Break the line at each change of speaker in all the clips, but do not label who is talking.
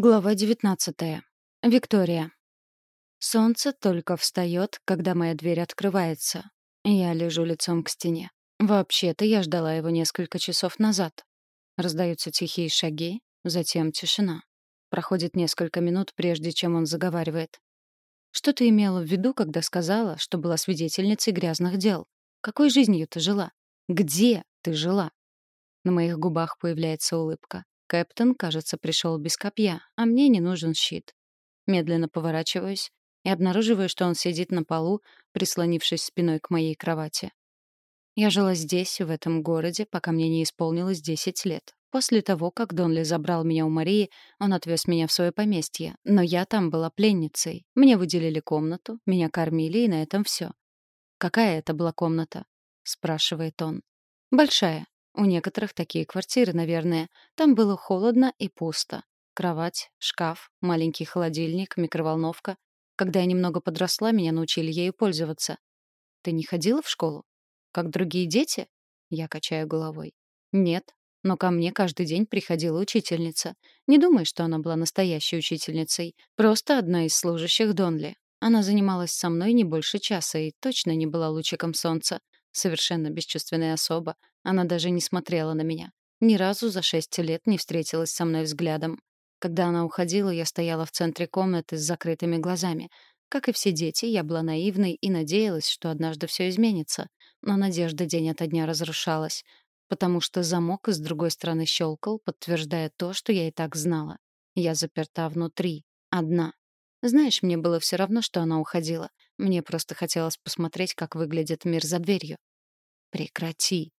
Глава 19. Виктория. Солнце только встает, когда моя дверь открывается. Я лежу лицом к стене. Вообще-то я ждала его несколько часов назад. Раздаются тихие шаги, затем тишина. Проходит несколько минут, прежде чем он заговаривает. Что ты имела в виду, когда сказала, что была свидетельницей грязных дел? Какой жизнью ты жила? Где ты жила? На моих губах появляется улыбка. Кэптон, кажется, пришел без копья, а мне не нужен щит. Медленно поворачиваюсь и обнаруживаю, что он сидит на полу, прислонившись спиной к моей кровати. Я жила здесь, в этом городе, пока мне не исполнилось 10 лет. После того, как Донли забрал меня у Марии, он отвез меня в свое поместье, но я там была пленницей. Мне выделили комнату, меня кормили, и на этом все. «Какая это была комната?» — спрашивает он. «Большая. У некоторых такие квартиры, наверное. Там было холодно и пусто. Кровать, шкаф, маленький холодильник, микроволновка. Когда я немного подросла, меня научили ею пользоваться. Ты не ходила в школу? Как другие дети? Я качаю головой. Нет, но ко мне каждый день приходила учительница. Не думай, что она была настоящей учительницей. Просто одна из служащих Донли. Она занималась со мной не больше часа и точно не была лучиком солнца. Совершенно бесчувственная особа. Она даже не смотрела на меня. Ни разу за шесть лет не встретилась со мной взглядом. Когда она уходила, я стояла в центре комнаты с закрытыми глазами. Как и все дети, я была наивной и надеялась, что однажды все изменится. Но надежда день ото дня разрушалась, потому что замок с другой стороны щелкал, подтверждая то, что я и так знала. Я заперта внутри, одна. Знаешь, мне было все равно, что она уходила. Мне просто хотелось посмотреть, как выглядит мир за дверью. Прекрати.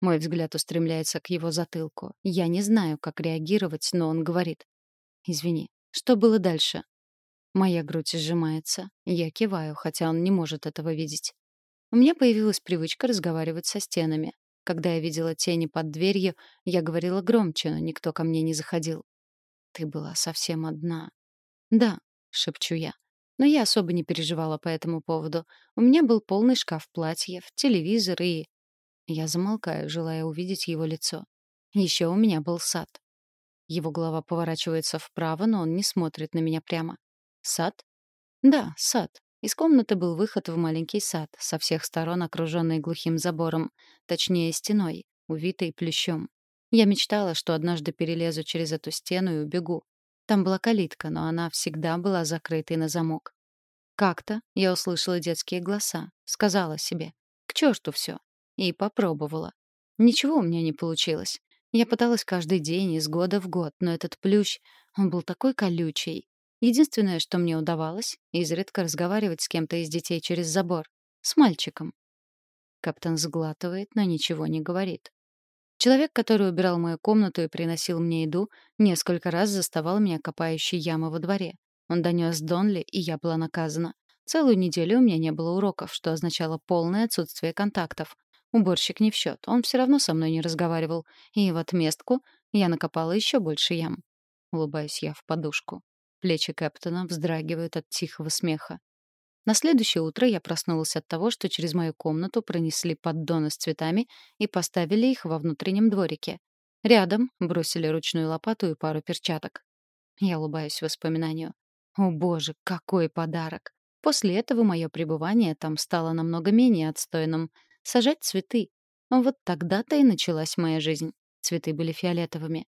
Мой взгляд устремляется к его затылку. Я не знаю, как реагировать, но он говорит. «Извини, что было дальше?» Моя грудь сжимается. Я киваю, хотя он не может этого видеть. У меня появилась привычка разговаривать со стенами. Когда я видела тени под дверью, я говорила громче, но никто ко мне не заходил. «Ты была совсем одна». «Да», — шепчу я. Но я особо не переживала по этому поводу. У меня был полный шкаф платьев, телевизор и я замолкаю, желая увидеть его лицо. Еще у меня был сад. Его голова поворачивается вправо, но он не смотрит на меня прямо. Сад? Да, сад. Из комнаты был выход в маленький сад, со всех сторон окруженный глухим забором, точнее стеной, увитой плющом. Я мечтала, что однажды перелезу через эту стену и убегу. Там была калитка, но она всегда была закрытой на замок. Как-то я услышала детские голоса, сказала себе, к черту все, и попробовала. Ничего у меня не получилось. Я пыталась каждый день, из года в год, но этот плющ, он был такой колючий. Единственное, что мне удавалось, изредка разговаривать с кем-то из детей через забор. С мальчиком. Каптан сглатывает, но ничего не говорит. Человек, который убирал мою комнату и приносил мне еду, несколько раз заставал меня копающей ямы во дворе. Он донес Донли, и я была наказана. Целую неделю у меня не было уроков, что означало полное отсутствие контактов. Уборщик не в счет, он все равно со мной не разговаривал, и в отместку я накопала еще больше ям. Улыбаюсь я в подушку. Плечи Кэптона вздрагивают от тихого смеха. На следующее утро я проснулась от того, что через мою комнату пронесли поддоны с цветами и поставили их во внутреннем дворике. Рядом бросили ручную лопату и пару перчаток. Я улыбаюсь воспоминанию. О боже, какой подарок! После этого мое пребывание там стало намного менее отстойным — сажать цветы. Вот тогда-то и началась моя жизнь. Цветы были фиолетовыми.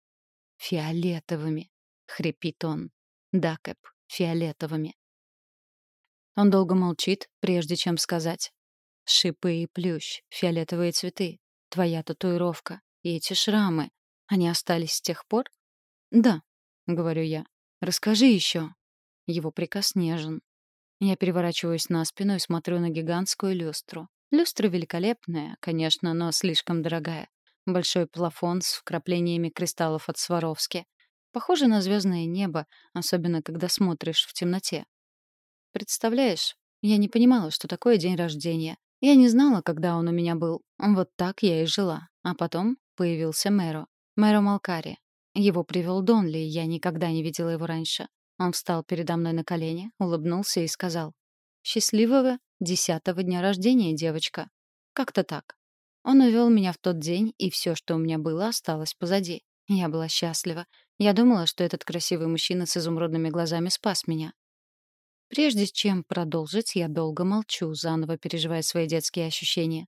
«Фиолетовыми», — хрипит он. «Да, Кэп, фиолетовыми». Он долго молчит, прежде чем сказать. «Шипы и плющ, фиолетовые цветы, твоя татуировка и эти шрамы, они остались с тех пор?» «Да», — говорю я. «Расскажи еще». Его приказ нежен. Я переворачиваюсь на спину и смотрю на гигантскую люстру. Люстра великолепная, конечно, но слишком дорогая. Большой плафон с вкраплениями кристаллов от Сваровски. Похоже на звездное небо, особенно когда смотришь в темноте. Представляешь, я не понимала, что такое день рождения. Я не знала, когда он у меня был. Вот так я и жила. А потом появился Мэро. Мэро Малкари. Его привел Донли, я никогда не видела его раньше. Он встал передо мной на колени, улыбнулся и сказал. «Счастливого Десятого дня рождения, девочка. Как-то так. Он увел меня в тот день, и все, что у меня было, осталось позади. Я была счастлива. Я думала, что этот красивый мужчина с изумрудными глазами спас меня. Прежде чем продолжить, я долго молчу, заново переживая свои детские ощущения.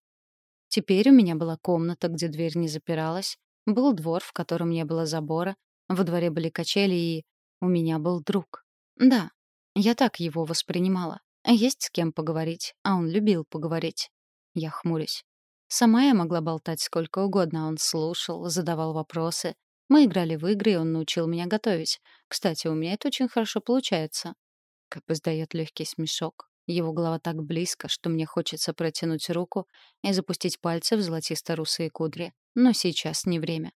Теперь у меня была комната, где дверь не запиралась, был двор, в котором не было забора, во дворе были качели и... У меня был друг. Да, я так его воспринимала. Есть с кем поговорить, а он любил поговорить. Я хмурюсь. Сама я могла болтать сколько угодно, он слушал, задавал вопросы. Мы играли в игры, и он научил меня готовить. Кстати, у меня это очень хорошо получается. Кэп издает легкий смешок. Его голова так близко, что мне хочется протянуть руку и запустить пальцы в золотисто-русые кудри. Но сейчас не время.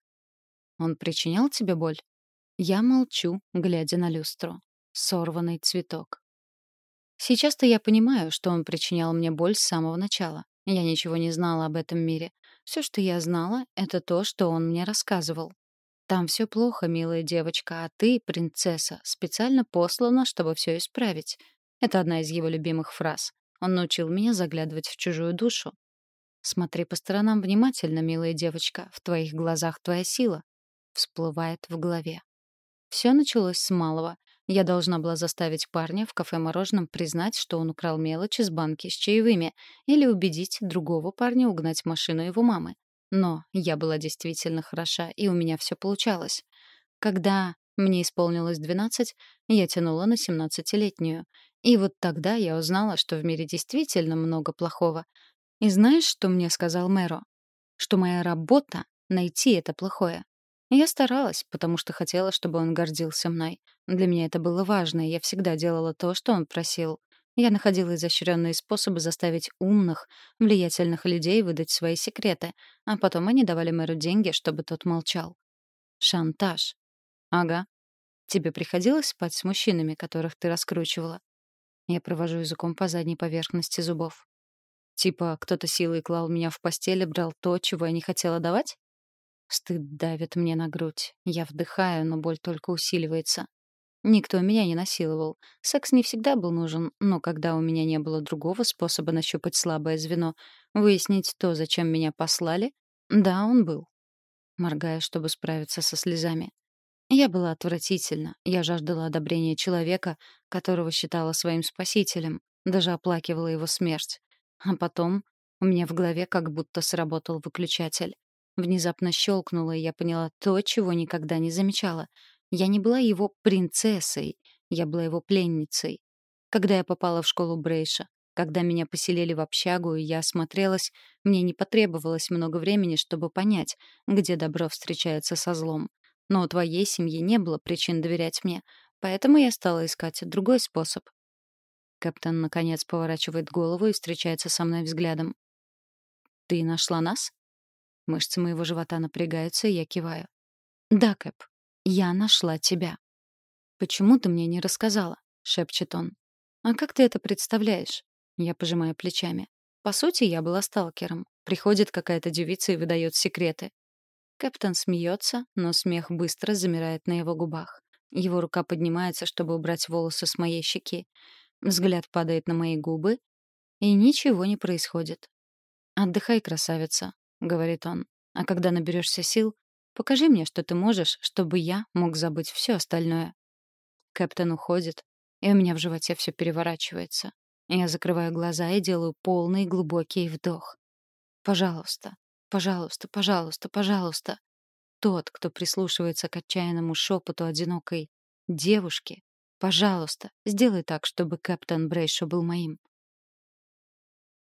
Он причинял тебе боль? Я молчу, глядя на люстру. Сорванный цветок. Сейчас-то я понимаю, что он причинял мне боль с самого начала. Я ничего не знала об этом мире. Все, что я знала, это то, что он мне рассказывал. Там все плохо, милая девочка, а ты, принцесса, специально послана, чтобы все исправить. Это одна из его любимых фраз. Он научил меня заглядывать в чужую душу. Смотри по сторонам внимательно, милая девочка, в твоих глазах твоя сила. Всплывает в голове. Все началось с малого. Я должна была заставить парня в кафе-мороженом признать, что он украл мелочь из банки с чаевыми, или убедить другого парня угнать машину его мамы. Но я была действительно хороша, и у меня все получалось. Когда мне исполнилось 12, я тянула на 17-летнюю. И вот тогда я узнала, что в мире действительно много плохого. И знаешь, что мне сказал Мэро? Что моя работа — найти это плохое. Я старалась, потому что хотела, чтобы он гордился мной. Для меня это было важно, и я всегда делала то, что он просил. Я находила изощренные способы заставить умных, влиятельных людей выдать свои секреты, а потом они давали мэру деньги, чтобы тот молчал. Шантаж. Ага. Тебе приходилось спать с мужчинами, которых ты раскручивала? Я провожу языком по задней поверхности зубов. Типа, кто-то силой клал меня в постель и брал то, чего я не хотела давать? Стыд давит мне на грудь. Я вдыхаю, но боль только усиливается. Никто меня не насиловал. Секс не всегда был нужен, но когда у меня не было другого способа нащупать слабое звено, выяснить то, зачем меня послали, да, он был. Моргая, чтобы справиться со слезами. Я была отвратительна. Я жаждала одобрения человека, которого считала своим спасителем, даже оплакивала его смерть. А потом у меня в голове как будто сработал выключатель. Внезапно щелкнуло, и я поняла то, чего никогда не замечала — я не была его принцессой, я была его пленницей. Когда я попала в школу Брейша, когда меня поселили в общагу, и я осмотрелась, мне не потребовалось много времени, чтобы понять, где добро встречается со злом. Но у твоей семьи не было причин доверять мне, поэтому я стала искать другой способ. Капитан, наконец, поворачивает голову и встречается со мной взглядом. «Ты нашла нас?» Мышцы моего живота напрягаются, и я киваю. «Да, Кэп, я нашла тебя. Почему ты мне не рассказала? шепчет он. А как ты это представляешь? Я пожимаю плечами. По сути, я была сталкером. Приходит какая-то девица и выдает секреты. Капитан смеется, но смех быстро замирает на его губах. Его рука поднимается, чтобы убрать волосы с моей щеки. Взгляд падает на мои губы, и ничего не происходит. «Отдыхай, красавица», — говорит он. «А когда наберешься сил, Покажи мне, что ты можешь, чтобы я мог забыть все остальное. Капитан уходит, и у меня в животе все переворачивается. Я закрываю глаза и делаю полный глубокий вдох. Пожалуйста, пожалуйста, пожалуйста, пожалуйста. Тот, кто прислушивается к отчаянному шепоту одинокой девушки, пожалуйста, сделай так, чтобы капитан Брейшо был моим.